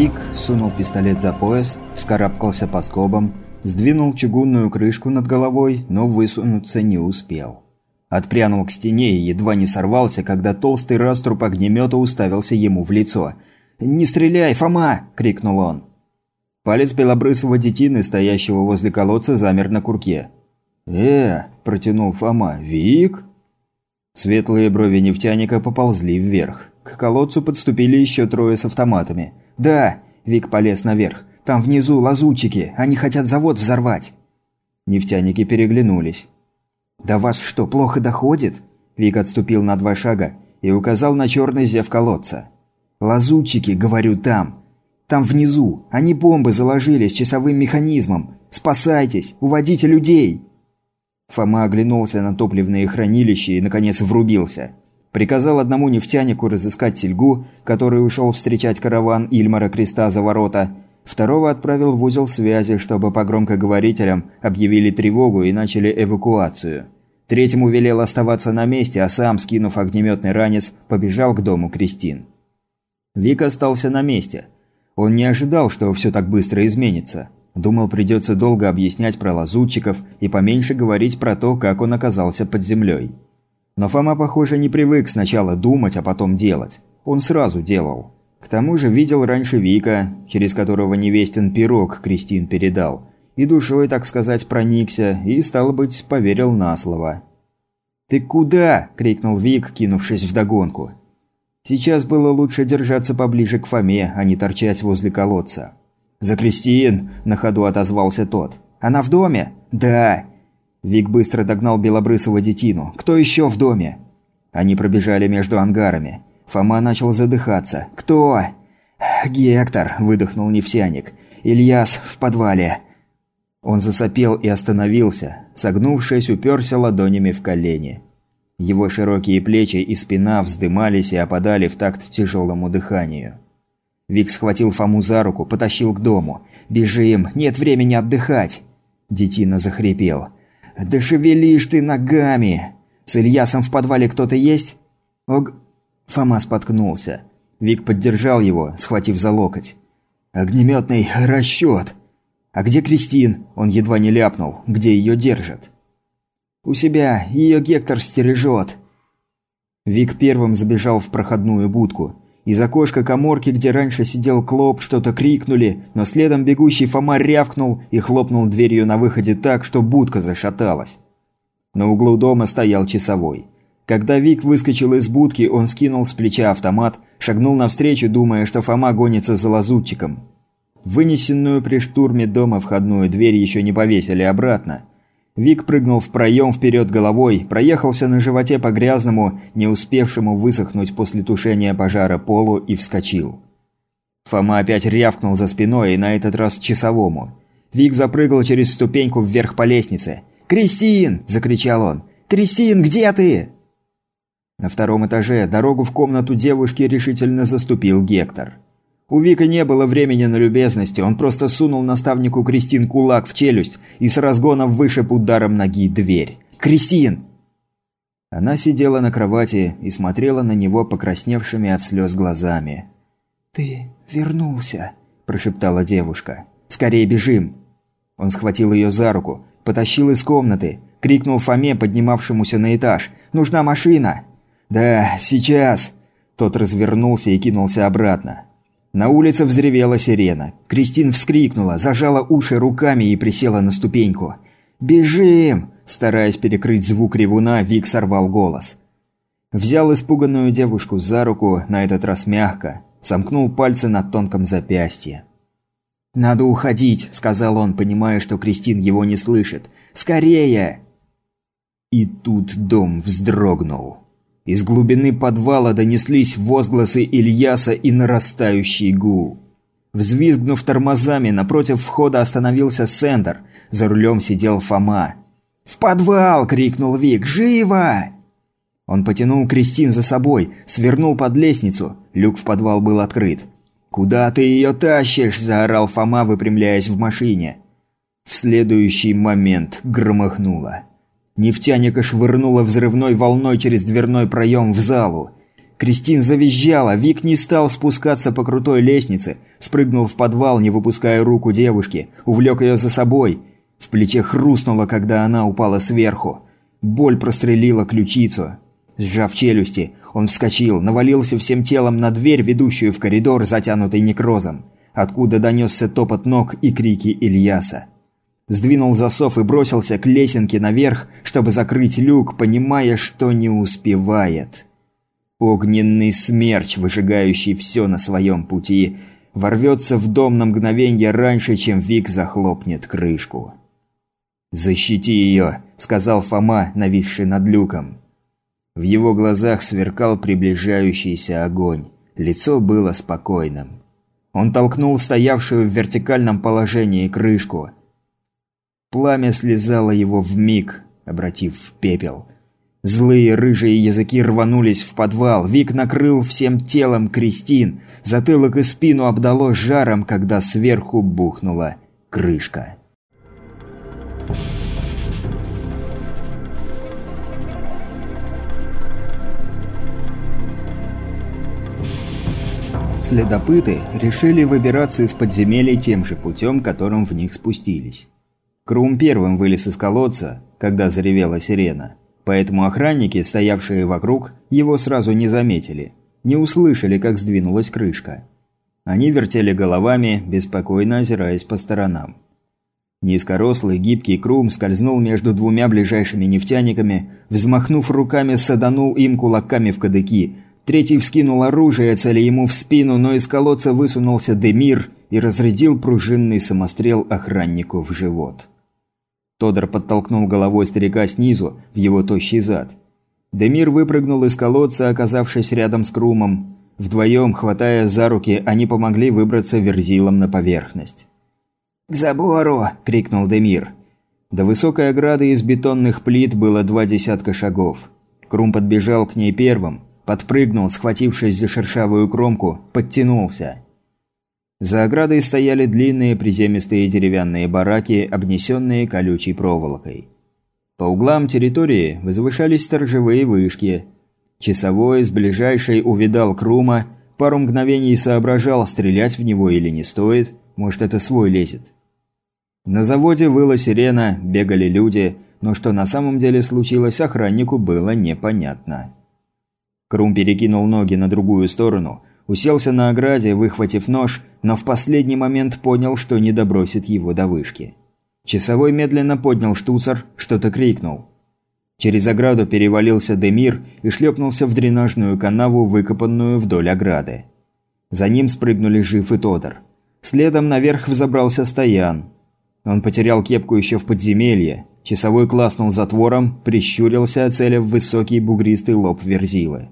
Вик сунул пистолет за пояс, вскарабкался по скобам, сдвинул чугунную крышку над головой, но высунуться не успел. Отпрянул к стене и едва не сорвался, когда толстый раструб огнемета уставился ему в лицо. «Не стреляй, Фома!» – крикнул он. Палец белобрысого детины, стоящего возле колодца, замер на курке. «Э!» – протянул Фома. «Вик?» Светлые брови нефтяника поползли вверх. К колодцу подступили еще трое с автоматами. «Да!» – Вик полез наверх. «Там внизу лазутчики, они хотят завод взорвать!» Нефтяники переглянулись. «Да вас что, плохо доходит?» Вик отступил на два шага и указал на черный зев колодца. «Лазутчики, говорю, там. Там внизу. Они бомбы заложили с часовым механизмом. Спасайтесь! Уводите людей!» Фома оглянулся на топливные хранилища и, наконец, врубился. Приказал одному нефтянику разыскать сельгу, который ушел встречать караван Ильмара Креста за ворота. Второго отправил в узел связи, чтобы по громкоговорителям объявили тревогу и начали эвакуацию. Третьему велел оставаться на месте, а сам, скинув огнеметный ранец, побежал к дому Кристин. Вик остался на месте. Он не ожидал, что все так быстро изменится. Думал, придется долго объяснять про лазутчиков и поменьше говорить про то, как он оказался под землей. Но Фома, похоже, не привык сначала думать, а потом делать. Он сразу делал. К тому же видел раньше Вика, через которого невестен пирог Кристин передал. И душой, так сказать, проникся, и, стало быть, поверил на слово. «Ты куда?» – крикнул Вик, кинувшись вдогонку. Сейчас было лучше держаться поближе к Фоме, а не торчать возле колодца. «За Кристин!» – на ходу отозвался тот. «Она в доме?» «Да!» Вик быстро догнал белобрысого детину. «Кто еще в доме?» Они пробежали между ангарами. Фома начал задыхаться. «Кто?» «Гектор!» – выдохнул нефтяник. «Ильяс в подвале!» Он засопел и остановился, согнувшись, уперся ладонями в колени. Его широкие плечи и спина вздымались и опадали в такт тяжелому дыханию. Вик схватил Фому за руку, потащил к дому. «Бежим! Нет времени отдыхать!» Детина захрипел. «Да шевелишь ты ногами! С Ильясом в подвале кто-то есть?» «Ог...» Фома споткнулся. Вик поддержал его, схватив за локоть. «Огнеметный расчет!» «А где Кристин?» Он едва не ляпнул. «Где ее держат?» «У себя. Ее Гектор стережет». Вик первым забежал в проходную будку. Из окошка коморки, где раньше сидел Клоп, что-то крикнули, но следом бегущий Фома рявкнул и хлопнул дверью на выходе так, что будка зашаталась. На углу дома стоял часовой. Когда Вик выскочил из будки, он скинул с плеча автомат, шагнул навстречу, думая, что Фома гонится за лазутчиком. Вынесенную при штурме дома входную дверь еще не повесили обратно. Вик прыгнул в проем вперед головой, проехался на животе по грязному, не успевшему высохнуть после тушения пожара полу и вскочил. Фома опять рявкнул за спиной, и на этот раз часовому. Вик запрыгал через ступеньку вверх по лестнице. «Кристин!» – закричал он. «Кристин, где ты?» На втором этаже дорогу в комнату девушки решительно заступил Гектор. У Вика не было времени на любезности, он просто сунул наставнику Кристин кулак в челюсть и с разгона вышиб ударом ноги дверь. «Кристин!» Она сидела на кровати и смотрела на него покрасневшими от слез глазами. «Ты вернулся», – прошептала девушка. «Скорее бежим!» Он схватил ее за руку, потащил из комнаты, крикнул Фоме, поднимавшемуся на этаж. «Нужна машина!» «Да, сейчас!» Тот развернулся и кинулся обратно. На улице взревела сирена. Кристин вскрикнула, зажала уши руками и присела на ступеньку. «Бежим!» Стараясь перекрыть звук ревуна, Вик сорвал голос. Взял испуганную девушку за руку, на этот раз мягко, сомкнул пальцы на тонком запястье. «Надо уходить», — сказал он, понимая, что Кристин его не слышит. «Скорее!» И тут дом вздрогнул. Из глубины подвала донеслись возгласы Ильяса и нарастающий гул. Взвизгнув тормозами, напротив входа остановился Сендер. За рулем сидел Фома. «В подвал!» – крикнул Вик. «Живо!» Он потянул Кристин за собой, свернул под лестницу. Люк в подвал был открыт. «Куда ты ее тащишь?» – заорал Фома, выпрямляясь в машине. В следующий момент громыхнуло. Нефтяника швырнуло взрывной волной через дверной проем в залу. Кристин завизжала, Вик не стал спускаться по крутой лестнице, спрыгнул в подвал, не выпуская руку девушки, увлек ее за собой. В плече хрустнуло, когда она упала сверху. Боль прострелила ключицу. Сжав челюсти, он вскочил, навалился всем телом на дверь, ведущую в коридор, затянутый некрозом, откуда донесся топот ног и крики Ильяса. Сдвинул засов и бросился к лесенке наверх, чтобы закрыть люк, понимая, что не успевает. Огненный смерч, выжигающий все на своем пути, ворвется в дом на мгновение раньше, чем Вик захлопнет крышку. «Защити ее», — сказал Фома, нависший над люком. В его глазах сверкал приближающийся огонь. Лицо было спокойным. Он толкнул стоявшую в вертикальном положении крышку. Пламя слезало его в миг, обратив в пепел. Злые рыжие языки рванулись в подвал. Вик накрыл всем телом Кристин. Затылок и спину обдало жаром, когда сверху бухнула крышка. Следопыты решили выбираться из подземелий тем же путем, которым в них спустились. Крум первым вылез из колодца, когда заревела сирена – Поэтому охранники, стоявшие вокруг, его сразу не заметили. Не услышали, как сдвинулась крышка. Они вертели головами, беспокойно озираясь по сторонам. Низкорослый, гибкий Крум скользнул между двумя ближайшими нефтяниками, взмахнув руками, саданул им кулаками в кадыки. Третий вскинул оружие, целя ему в спину, но из колодца высунулся Демир и разрядил пружинный самострел охраннику в живот. Тодор подтолкнул головой старика снизу, в его тощий зад. Демир выпрыгнул из колодца, оказавшись рядом с Крумом. Вдвоем, хватая за руки, они помогли выбраться верзилом на поверхность. «К забору!» – крикнул Демир. До высокой ограды из бетонных плит было два десятка шагов. Крум подбежал к ней первым, подпрыгнул, схватившись за шершавую кромку, подтянулся. За оградой стояли длинные приземистые деревянные бараки, обнесенные колючей проволокой. По углам территории возвышались сторожевые вышки. Часовой с ближайшей увидал Крума, пару мгновений соображал, стрелять в него или не стоит, может это свой лезет. На заводе выла сирена, бегали люди, но что на самом деле случилось, охраннику было непонятно. Крум перекинул ноги на другую сторону – Уселся на ограде, выхватив нож, но в последний момент понял, что не добросит его до вышки. Часовой медленно поднял штуцер, что-то крикнул. Через ограду перевалился Демир и шлепнулся в дренажную канаву, выкопанную вдоль ограды. За ним спрыгнули Жив и Тодор. Следом наверх взобрался Стоян. Он потерял кепку еще в подземелье. Часовой класнул затвором, прищурился, оцелив высокий бугристый лоб Верзилы.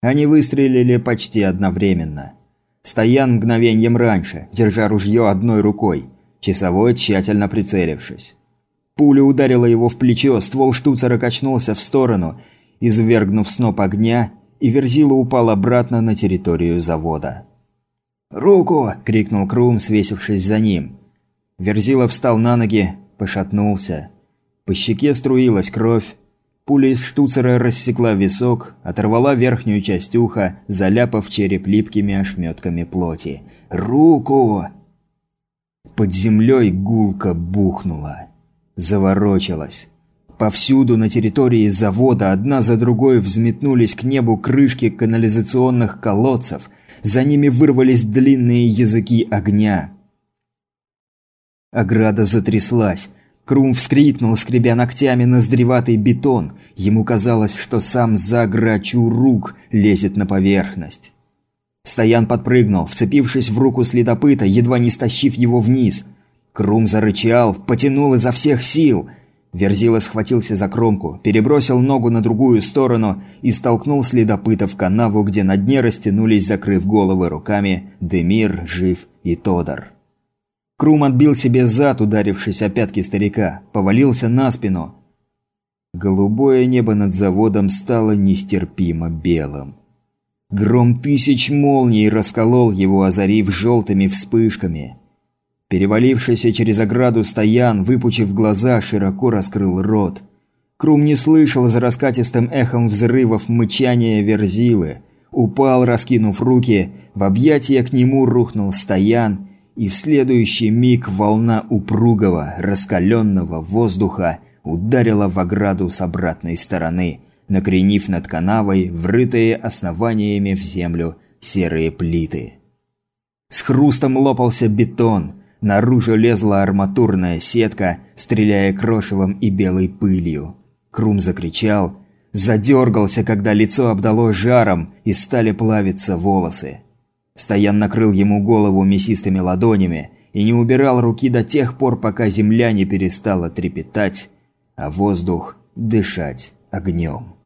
Они выстрелили почти одновременно. Стоян мгновением раньше, держа ружье одной рукой, часовой тщательно прицелившись. Пуля ударила его в плечо, ствол штуцера качнулся в сторону, извергнув сноп огня, и Верзила упал обратно на территорию завода. «Руку!» – крикнул Крум, свесившись за ним. Верзила встал на ноги, пошатнулся. По щеке струилась кровь, Пуля из штуцера рассекла висок, оторвала верхнюю часть уха, заляпав череп липкими ошметками плоти. «Руку!» Под землей гулко бухнула. Заворочилась. Повсюду на территории завода одна за другой взметнулись к небу крышки канализационных колодцев. За ними вырвались длинные языки огня. Ограда затряслась. Крум вскрикнул, скребя ногтями ноздреватый бетон. Ему казалось, что сам Загра Чурук лезет на поверхность. Стоян подпрыгнул, вцепившись в руку следопыта, едва не стащив его вниз. Крум зарычал, потянул изо всех сил. Верзила схватился за кромку, перебросил ногу на другую сторону и столкнул следопыта в канаву, где на дне растянулись, закрыв головы руками, Демир, Жив и Тодор. Крум отбил себе зад, ударившись о пятки старика, повалился на спину. Голубое небо над заводом стало нестерпимо белым. Гром тысяч молний расколол его, озарив желтыми вспышками. Перевалившийся через ограду стоян, выпучив глаза, широко раскрыл рот. Крум не слышал за раскатистым эхом взрывов мычания верзилы – упал, раскинув руки, в объятия к нему рухнул стоян, и в следующий миг волна упругого, раскаленного воздуха ударила в ограду с обратной стороны, накренив над канавой врытые основаниями в землю серые плиты. С хрустом лопался бетон, наружу лезла арматурная сетка, стреляя крошевом и белой пылью. Крум закричал, задергался, когда лицо обдало жаром и стали плавиться волосы. Стоян накрыл ему голову мясистыми ладонями и не убирал руки до тех пор, пока земля не перестала трепетать, а воздух дышать огнем.